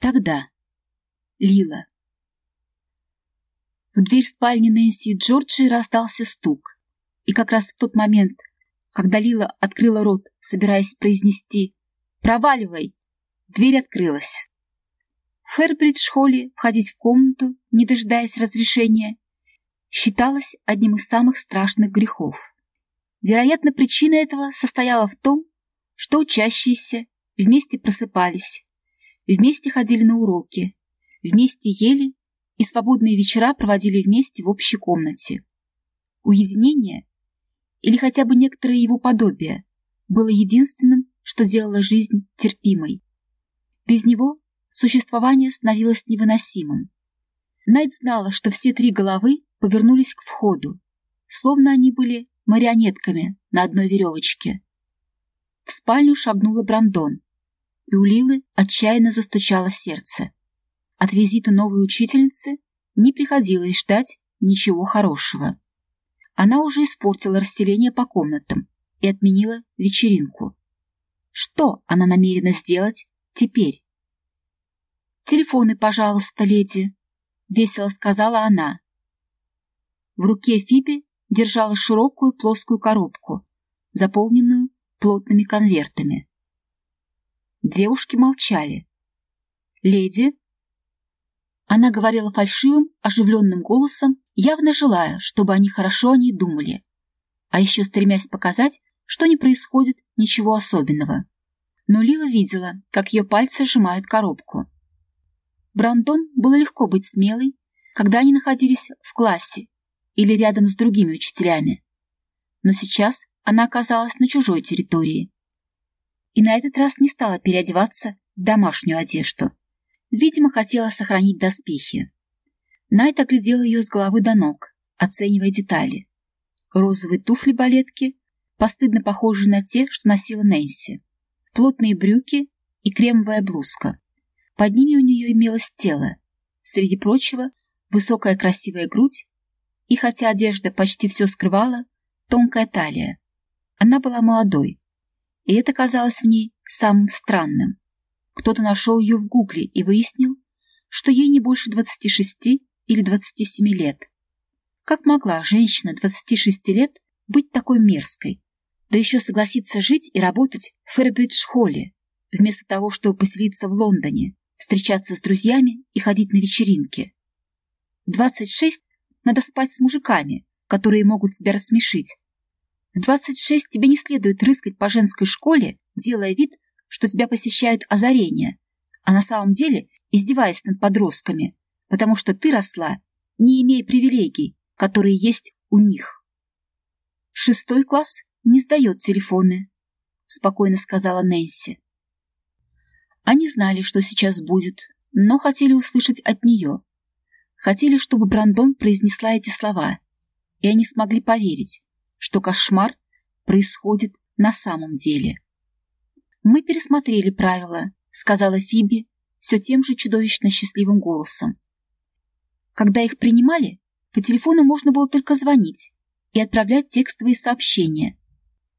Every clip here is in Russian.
Тогда. Лила. В дверь спальни Нэнси Джорджи раздался стук. И как раз в тот момент, когда Лила открыла рот, собираясь произнести «Проваливай!», дверь открылась. В Фэрбридж-холле входить в комнату, не дожидаясь разрешения, считалось одним из самых страшных грехов. Вероятно, причина этого состояла в том, что учащиеся вместе просыпались, вместе ходили на уроки, вместе ели и свободные вечера проводили вместе в общей комнате. Уединение, или хотя бы некоторое его подобие, было единственным, что делало жизнь терпимой. Без него существование становилось невыносимым. Найт знала, что все три головы повернулись к входу, словно они были марионетками на одной веревочке. В спальню шагнула Брандон, и у Лилы отчаянно застучало сердце. От визита новой учительницы не приходилось ждать ничего хорошего. Она уже испортила расселение по комнатам и отменила вечеринку. Что она намерена сделать теперь? «Телефоны, пожалуйста, леди», — весело сказала она. В руке Фиби держала широкую плоскую коробку, заполненную плотными конвертами. Девушки молчали. «Леди?» Она говорила фальшивым, оживленным голосом, явно желая, чтобы они хорошо о ней думали, а еще стремясь показать, что не происходит ничего особенного. Но Лила видела, как ее пальцы сжимают коробку. Брандон было легко быть смелой, когда они находились в классе или рядом с другими учителями. Но сейчас она оказалась на чужой территории. И на этот раз не стала переодеваться в домашнюю одежду. Видимо, хотела сохранить доспехи. Найт оглядел ее с головы до ног, оценивая детали. Розовые туфли-балетки, постыдно похожие на те, что носила Нэнси. Плотные брюки и кремовая блузка. Под ними у нее имелось тело. Среди прочего, высокая красивая грудь, и хотя одежда почти все скрывала, тонкая талия. Она была молодой, и это казалось в ней самым странным. Кто-то нашел ее в гугле и выяснил, что ей не больше 26 или 27 лет. Как могла женщина 26 лет быть такой мерзкой, да еще согласиться жить и работать в Фэрбридж-холле, вместо того, чтобы поселиться в Лондоне, встречаться с друзьями и ходить на вечеринки. В 26 надо спать с мужиками, которые могут тебя рассмешить. В 26 тебе не следует рыскать по женской школе, делая вид, что тебя посещают озарения, а на самом деле издеваясь над подростками, потому что ты росла, не имея привилегий, которые есть у них. Шестой класс не сдает телефоны, спокойно сказала Нэнси. Они знали, что сейчас будет, но хотели услышать от нее. Хотели, чтобы Брандон произнесла эти слова, и они смогли поверить, что кошмар происходит на самом деле. «Мы пересмотрели правила», — сказала Фиби все тем же чудовищно счастливым голосом. Когда их принимали, по телефону можно было только звонить и отправлять текстовые сообщения.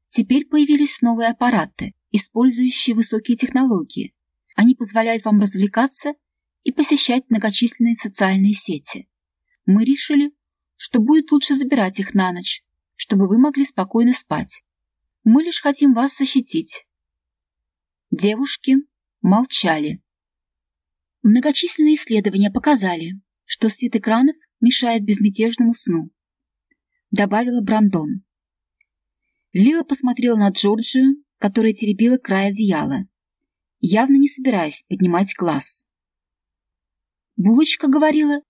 Теперь появились новые аппараты, использующие высокие технологии. Они позволяют вам развлекаться и посещать многочисленные социальные сети. Мы решили, что будет лучше забирать их на ночь, чтобы вы могли спокойно спать. Мы лишь хотим вас защитить. Девушки молчали. Многочисленные исследования показали, что свет экранов мешает безмятежному сну, добавила Брандон. Лила посмотрела на Джорджию, которая теребила край одеяла, явно не собираясь поднимать глаз. Булочка говорила,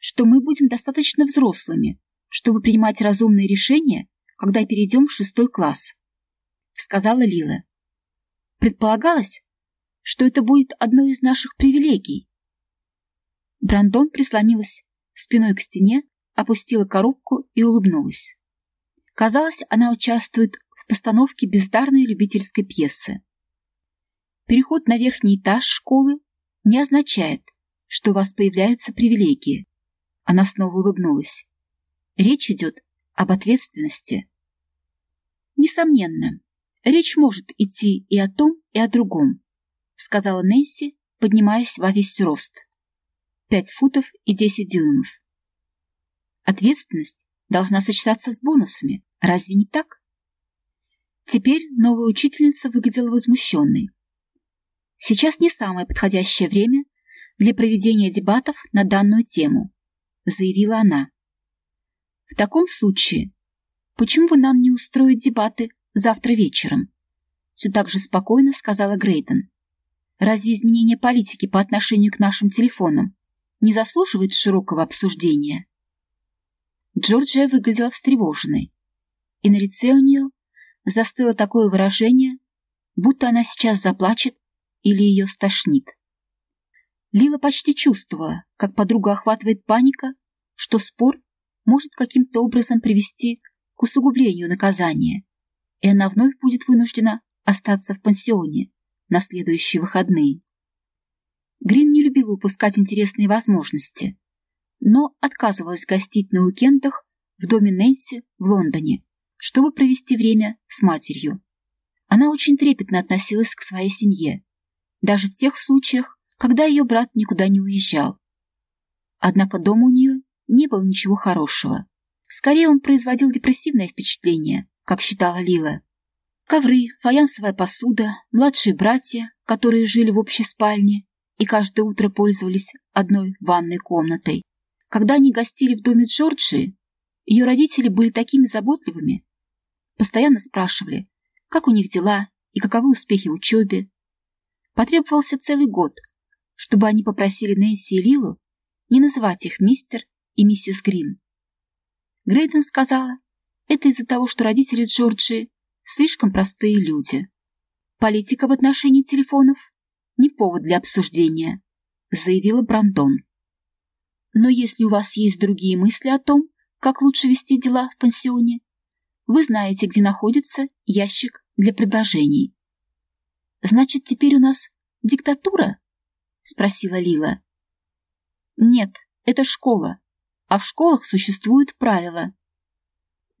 что мы будем достаточно взрослыми, чтобы принимать разумные решения, когда перейдем в шестой класс, сказала Лила. Предполагалось, что это будет одной из наших привилегий, Брандон прислонилась спиной к стене, опустила коробку и улыбнулась. Казалось, она участвует в постановке бездарной любительской пьесы. Переход на верхний этаж школы не означает, что у вас появляются привилегии. Она снова улыбнулась. Речь идет об ответственности. Несомненно, речь может идти и о том, и о другом, сказала Нэнси поднимаясь во весь рост. Пять футов и десять дюймов. Ответственность должна сочетаться с бонусами, разве не так? Теперь новая учительница выглядела возмущенной. Сейчас не самое подходящее время для проведения дебатов на данную тему, заявила она. В таком случае, почему бы нам не устроить дебаты завтра вечером? Все так же спокойно сказала Грейден. Разве изменение политики по отношению к нашим телефонам не заслуживает широкого обсуждения? Джорджия выглядела встревоженной, и на лице у нее застыло такое выражение, будто она сейчас заплачет или ее стошнит. Лила почти чувствовала, как подруга охватывает паника, что спор может каким-то образом привести к усугублению наказания, и она вновь будет вынуждена остаться в пансионе на следующие выходные. Грин не любила упускать интересные возможности, но отказывалась гостить на уикендах в доме Нэнси в Лондоне, чтобы провести время с матерью. Она очень трепетно относилась к своей семье, даже в тех случаях, когда ее брат никуда не уезжал. Однако дома у нее не было ничего хорошего. Скорее он производил депрессивное впечатление, как считала Лила. Ковры, фаянсовая посуда, младшие братья, которые жили в общей спальне и каждое утро пользовались одной ванной комнатой. Когда они гостили в доме Джорджии, ее родители были такими заботливыми, постоянно спрашивали, как у них дела и каковы успехи в учебе. Потребовался целый год, чтобы они попросили Нэнси и Лилу не называть их мистер и миссис Грин. Грейден сказала, это из-за того, что родители Джорджии слишком простые люди. Политика в отношении телефонов — не повод для обсуждения, заявила Брандон. Но если у вас есть другие мысли о том, как лучше вести дела в пансионе, вы знаете, где находится ящик для предложений. Значит, теперь у нас диктатура? Спросила Лила. Нет, это школа, а в школах существуют правила.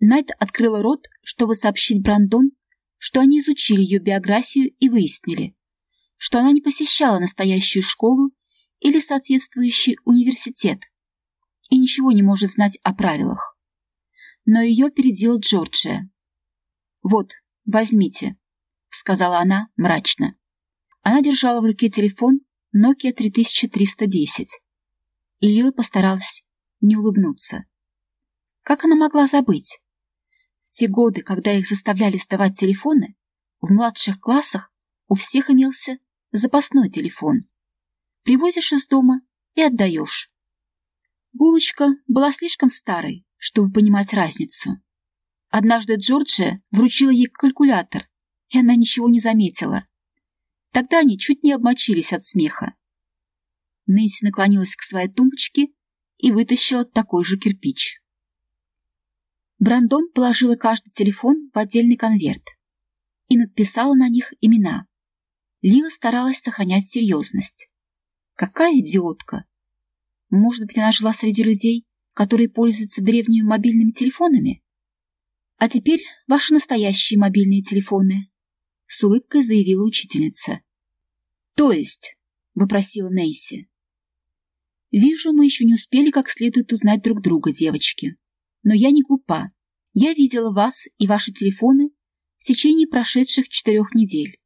Найт открыла рот, чтобы сообщить Брандон, что они изучили ее биографию и выяснили, что она не посещала настоящую школу или соответствующий университет и ничего не может знать о правилах. Но ее передел Джорджия. «Вот, возьмите», — сказала она мрачно. Она держала в руке телефон Nokia 3310, и Лила постаралась не улыбнуться. Как она могла забыть? В те годы, когда их заставляли сдавать телефоны, в младших классах у всех имелся запасной телефон. Привозишь из дома и отдаешь. Булочка была слишком старой, чтобы понимать разницу. Однажды Джорджия вручила ей калькулятор, и она ничего не заметила. Тогда они чуть не обмочились от смеха. Нэнси наклонилась к своей тумбочке и вытащила такой же кирпич. Брандон положила каждый телефон в отдельный конверт и надписала на них имена. Лила старалась сохранять серьезность. Какая идиотка! Может быть, она жила среди людей, которые пользуются древними мобильными телефонами? А теперь ваши настоящие мобильные телефоны, — с улыбкой заявила учительница. — То есть? — вопросила Нейси. Вижу, мы еще не успели как следует узнать друг друга, девочки. Но я не глупа. Я видела вас и ваши телефоны в течение прошедших четырех недель.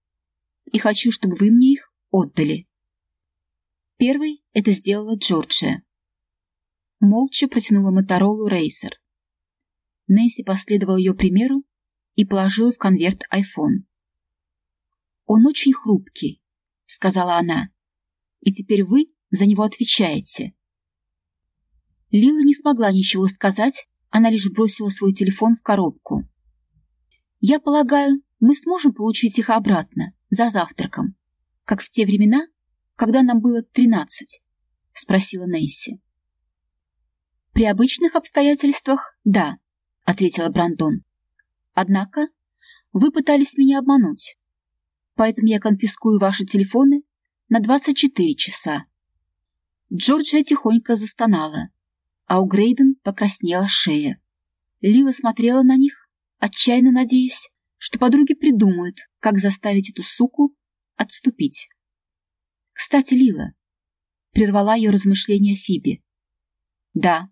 И хочу, чтобы вы мне их отдали. Первый это сделала Джорджия. Молча протянула Моторолу Рейсер. Нэнси последовал ее примеру и положила в конверт айфон. «Он очень хрупкий», — сказала она. «И теперь вы за него отвечаете. Лила не смогла ничего сказать, она лишь бросила свой телефон в коробку. «Я полагаю, мы сможем получить их обратно, за завтраком, как в те времена, когда нам было тринадцать?» — спросила Нэнси. «При обычных обстоятельствах — да», — ответила Брандон. «Однако вы пытались меня обмануть, поэтому я конфискую ваши телефоны на двадцать четыре часа Джорджия тихонько застонала, а у Грейден покраснела шея. Лила смотрела на них, отчаянно надеясь, что подруги придумают, как заставить эту суку отступить. Кстати, Лила, прервала ее размышления Фиби. Да,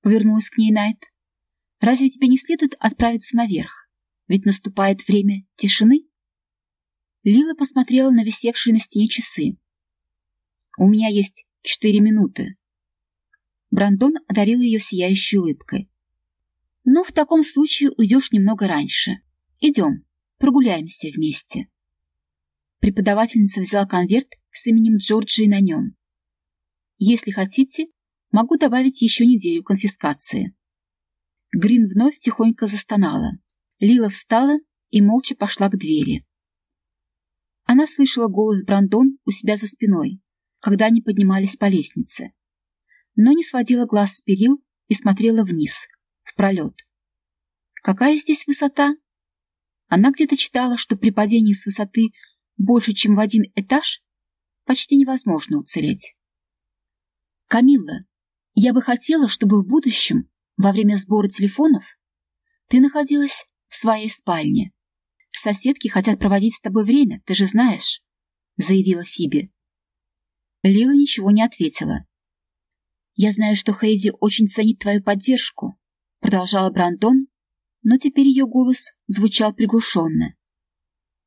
повернулась к ней Найт. Разве тебе не следует отправиться наверх? Ведь наступает время тишины. Лила посмотрела на висевшие на стене часы. У меня есть четыре минуты. Брандон одарил ее сияющей улыбкой. Ну, в таком случае уйдешь немного раньше. Идем, прогуляемся вместе. Преподавательница взяла конверт с именем Джорджии на нем. Если хотите, могу добавить еще неделю конфискации. Грин вновь тихонько застонала. Лила встала и молча пошла к двери. Она слышала голос Брандон у себя за спиной, когда они поднимались по лестнице, но не сводила глаз с перил и смотрела вниз, в пролет. Какая здесь высота? Она где-то читала, что при падении с высоты больше, чем в один этаж, почти невозможно уцелеть. Камилла, я бы хотела, чтобы в будущем, во время сбора телефонов, ты находилась в своей спальне. Соседки хотят проводить с тобой время, ты же знаешь, — заявила Фиби. Лила ничего не ответила. «Я знаю, что Хейзи очень ценит твою поддержку», — продолжала Брандон, но теперь ее голос звучал приглушенно.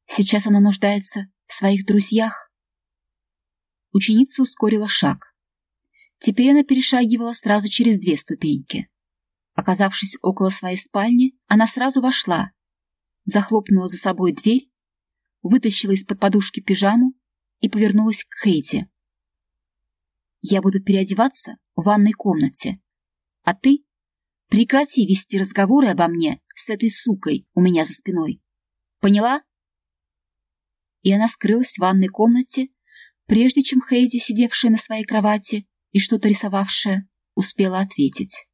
Сейчас она нуждается в своих друзьях. Ученица ускорила шаг. Теперь она перешагивала сразу через две ступеньки. Оказавшись около своей спальни, она сразу вошла, захлопнула за собой дверь, вытащила из-под подушки пижаму и повернулась к Хейти. «Я буду переодеваться в ванной комнате, а ты прекрати вести разговоры обо мне с этой сукой у меня за спиной. Поняла?» и она скрылась в ванной комнате, прежде чем Хейди, сидевшая на своей кровати и что-то рисовавшая, успела ответить.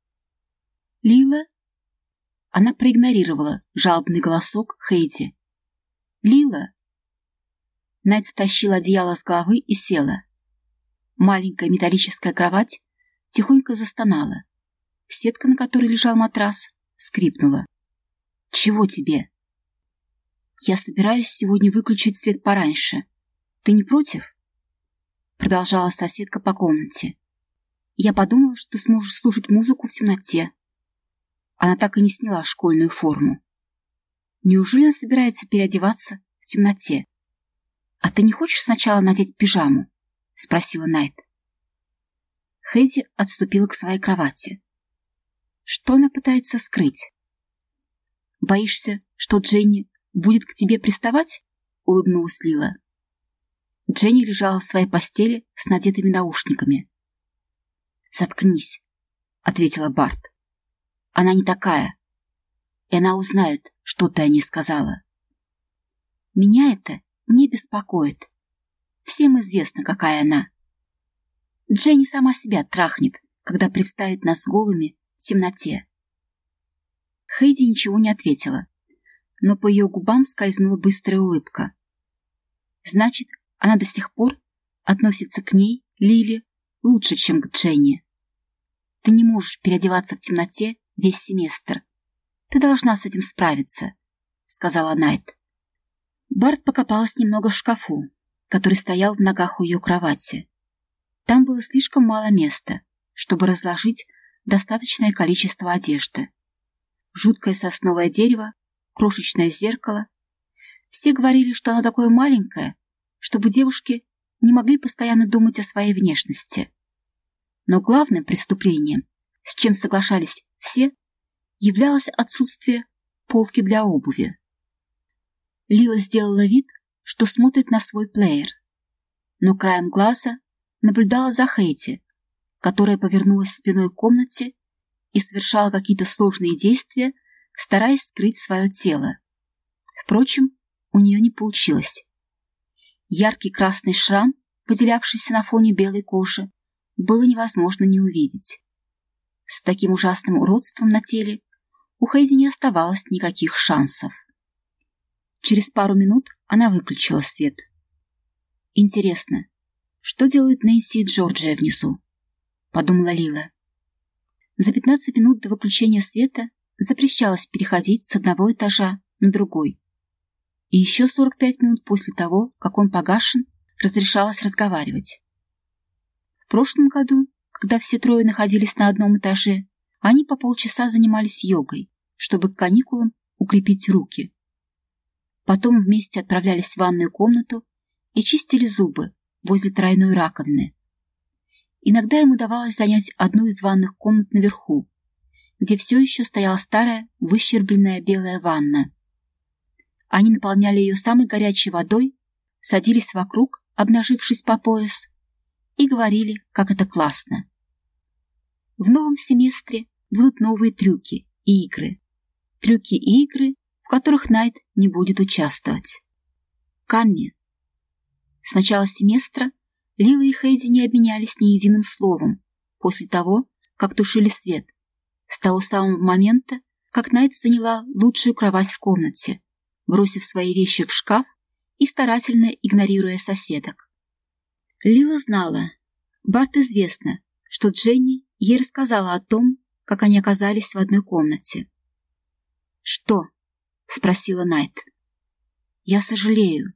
«Лила?» Она проигнорировала жалобный голосок Хейди. «Лила?» Найт стащила одеяло с головы и села. Маленькая металлическая кровать тихонько застонала. Сетка, на которой лежал матрас, скрипнула. «Чего тебе?» «Я собираюсь сегодня выключить свет пораньше. Ты не против?» Продолжала соседка по комнате. «Я подумала, что ты сможешь слушать музыку в темноте». Она так и не сняла школьную форму. Неужели она собирается переодеваться в темноте? «А ты не хочешь сначала надеть пижаму?» — спросила Найт. Хэдди отступила к своей кровати. Что она пытается скрыть? «Боишься, что Дженни будет к тебе приставать?» — улыбнулась Лила. Дженни лежала в своей постели с надетыми наушниками. «Заткнись», — ответила Барт. «Она не такая, и она узнает, что ты о ней сказала». «Меня это не беспокоит. Известно, какая она. Дженни сама себя трахнет, когда представит нас голыми в темноте». Хейди ничего не ответила но по ее губам скользнула быстрая улыбка. Значит, она до сих пор относится к ней, Лили, лучше, чем к Дженни. Ты не можешь переодеваться в темноте весь семестр. Ты должна с этим справиться, — сказала Найт. Барт покопалась немного в шкафу, который стоял в ногах у ее кровати. Там было слишком мало места, чтобы разложить достаточное количество одежды. Жуткое сосновое дерево крошечное зеркало. Все говорили, что оно такое маленькое, чтобы девушки не могли постоянно думать о своей внешности. Но главным преступлением, с чем соглашались все, являлось отсутствие полки для обуви. Лила сделала вид, что смотрит на свой плеер, но краем глаза наблюдала за Хейти, которая повернулась спиной к комнате и совершала какие-то сложные действия стараясь скрыть свое тело. Впрочем, у нее не получилось. Яркий красный шрам, выделявшийся на фоне белой кожи, было невозможно не увидеть. С таким ужасным уродством на теле у Хейди не оставалось никаких шансов. Через пару минут она выключила свет. «Интересно, что делают Нэнси и Джорджия внизу?» — подумала Лила. За пятнадцать минут до выключения света запрещалось переходить с одного этажа на другой. И еще 45 минут после того, как он погашен, разрешалось разговаривать. В прошлом году, когда все трое находились на одном этаже, они по полчаса занимались йогой, чтобы к каникулам укрепить руки. Потом вместе отправлялись в ванную комнату и чистили зубы возле тройной раковины. Иногда им удавалось занять одну из ванных комнат наверху, где все еще стояла старая, выщербленная белая ванна. Они наполняли ее самой горячей водой, садились вокруг, обнажившись по пояс, и говорили, как это классно. В новом семестре будут новые трюки и игры. Трюки и игры, которых Найт не будет участвовать. Камми. С начала семестра Лила и Хейди не обменялись ни единым словом после того, как тушили свет, с того самого момента, как Найт заняла лучшую кровать в комнате, бросив свои вещи в шкаф и старательно игнорируя соседок. Лила знала, Барт известно, что Дженни ей рассказала о том, как они оказались в одной комнате. «Что?» — спросила Найт. «Я сожалею».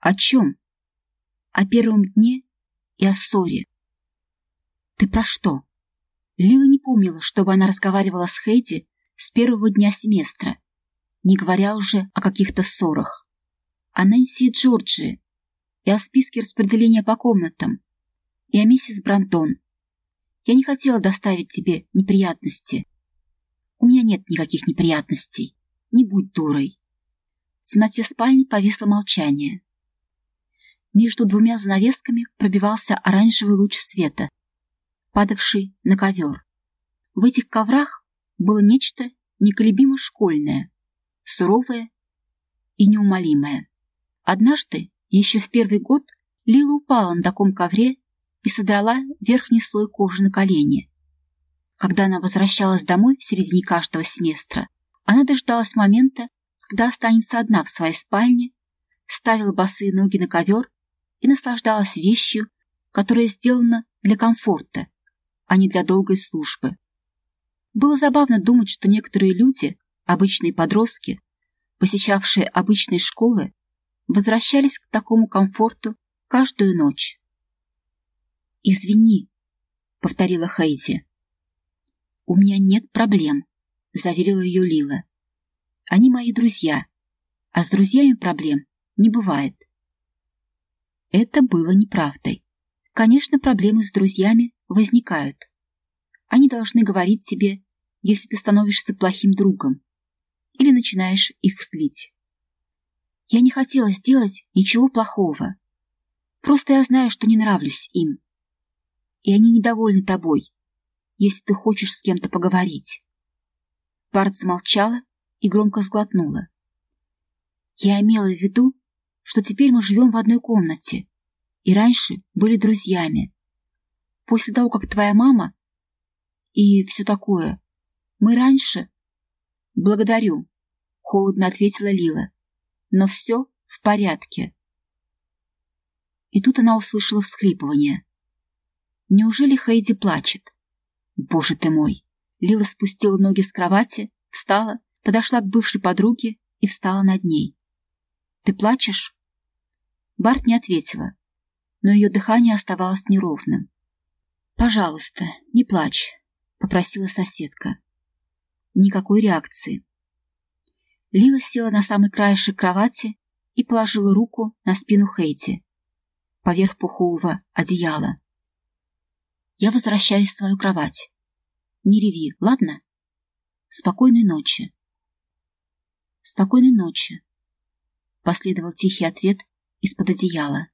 «О чем?» о первом дне и о ссоре. Ты про что? Лила не помнила, чтобы она разговаривала с Хейди с первого дня семестра, не говоря уже о каких-то ссорах. О Нэнси и Джорджии, и о списке распределения по комнатам, и о миссис Брантон. Я не хотела доставить тебе неприятности. У меня нет никаких неприятностей. Не будь дурой. В темноте спальни повисло молчание. Между двумя занавесками пробивался оранжевый луч света, падавший на ковер. В этих коврах было нечто неколебимо школьное, суровое и неумолимое. Однажды, еще в первый год, Лила упала на таком ковре и содрала верхний слой кожи на колени. Когда она возвращалась домой в середине каждого семестра, она дождалась момента, когда останется одна в своей спальне, ставила босые ноги на ковер и наслаждалась вещью, которая сделана для комфорта, а не для долгой службы. Было забавно думать, что некоторые люди, обычные подростки, посещавшие обычные школы, возвращались к такому комфорту каждую ночь. «Извини», — повторила Хейди. «У меня нет проблем», — заверила ее Лила. «Они мои друзья, а с друзьями проблем не бывает». Это было неправдой. Конечно, проблемы с друзьями возникают. Они должны говорить тебе, если ты становишься плохим другом или начинаешь их злить. Я не хотела сделать ничего плохого. Просто я знаю, что не нравлюсь им. И они недовольны тобой, если ты хочешь с кем-то поговорить. Барт замолчала и громко сглотнула. Я имела в виду, что теперь мы живем в одной комнате и раньше были друзьями. После того, как твоя мама и все такое, мы раньше... Благодарю, — холодно ответила Лила. Но все в порядке. И тут она услышала всхлипывание. Неужели Хейди плачет? Боже ты мой! Лила спустила ноги с кровати, встала, подошла к бывшей подруге и встала над ней. «Ты плачешь?» Барт не ответила, но ее дыхание оставалось неровным. «Пожалуйста, не плачь», — попросила соседка. Никакой реакции. Лила села на самый краешек кровати и положила руку на спину Хейти, поверх пухового одеяла. «Я возвращаюсь в свою кровать. Не реви, ладно? Спокойной ночи». «Спокойной ночи», — последовал тихий ответ из-под одеяла.